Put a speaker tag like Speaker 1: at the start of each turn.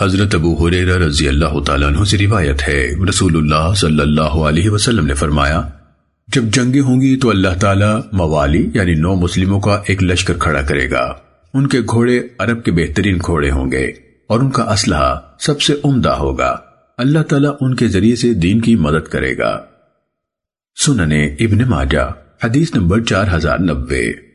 Speaker 1: حضرت ابو حریرہ رضی اللہ تعالیٰ عنہ سے روایت ہے۔ رسول اللہ صلی اللہ علیہ وسلم نے فرمایا، جب جنگیں ہوں گی تو اللہ تعالیٰ موالی یعنی نو مسلموں کا ایک لشکر کھڑا کرے گا۔ ان کے گھوڑے عرب کے بہترین گھوڑے ہوں گے اور ان کا اسلحہ سب سے عمدہ ہوگا۔ اللہ تعالیٰ ان کے ذریعے سے دین کی مدد کرے گا۔ سننے ابن ماجہ، حدیث نمبر چار ہزار نبے